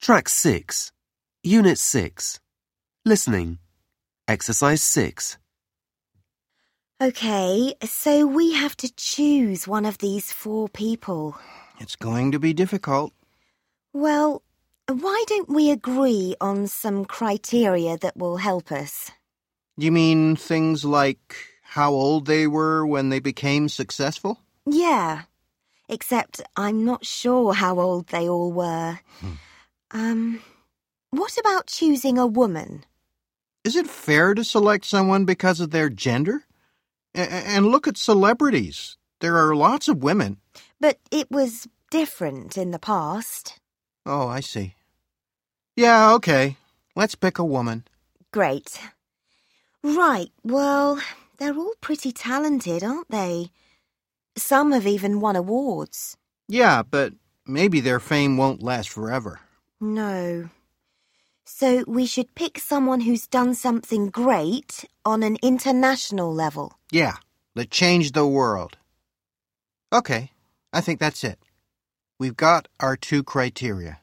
Track 6, Unit 6. Listening. Exercise 6. Okay, so we have to choose one of these four people. It's going to be difficult. Well, why don't we agree on some criteria that will help us? You mean things like how old they were when they became successful? Yeah, except I'm not sure how old they all were. Hmm. Um, what about choosing a woman? Is it fair to select someone because of their gender? A- and look at celebrities. There are lots of women. But it was different in the past. Oh, I see. Yeah, okay. Let's pick a woman. Great. Right, well, they're all pretty talented, aren't they? Some have even won awards. Yeah, but maybe their fame won't last forever. No. So we should pick someone who's done something great on an international level. Yeah, that changed the world. Okay, I think that's it. We've got our two criteria.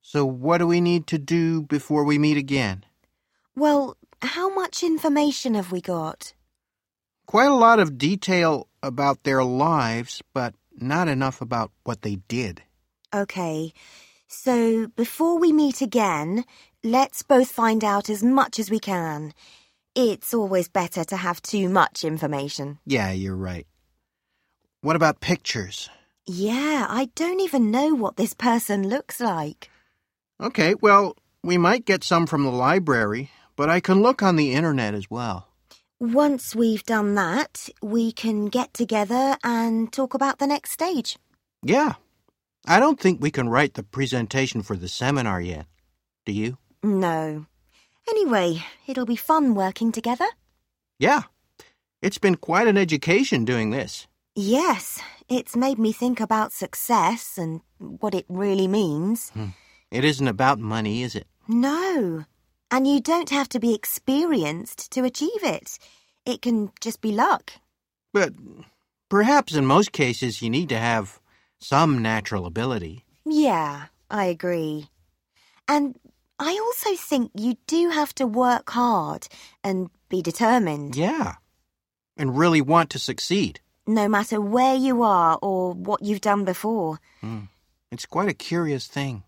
So what do we need to do before we meet again? Well, how much information have we got? Quite a lot of detail about their lives, but not enough about what they did. Okay, so before we meet again, let's both find out as much as we can. It's always better to have too much information. Yeah, you're right. What about pictures? Yeah, I don't even know what this person looks like. Okay, well, we might get some from the library, but I can look on the internet as well. Once we've done that, we can get together and talk about the next stage. Yeah. I don't think we can write the presentation for the seminar yet. Do you? No. Anyway, it'll be fun working together. Yeah. It's been quite an education doing this. Yes, it's made me think about success and what it really means. Hmm. It isn't about money, is it? No. And you don't have to be experienced to achieve it. It can just be luck. But perhaps in most cases you need to have some natural ability. Yeah, I agree. And I also think you do have to work hard and be determined, Yeah. And really want to succeed. no matter where you are or what you've done before. Hmm, it's quite a curious thing.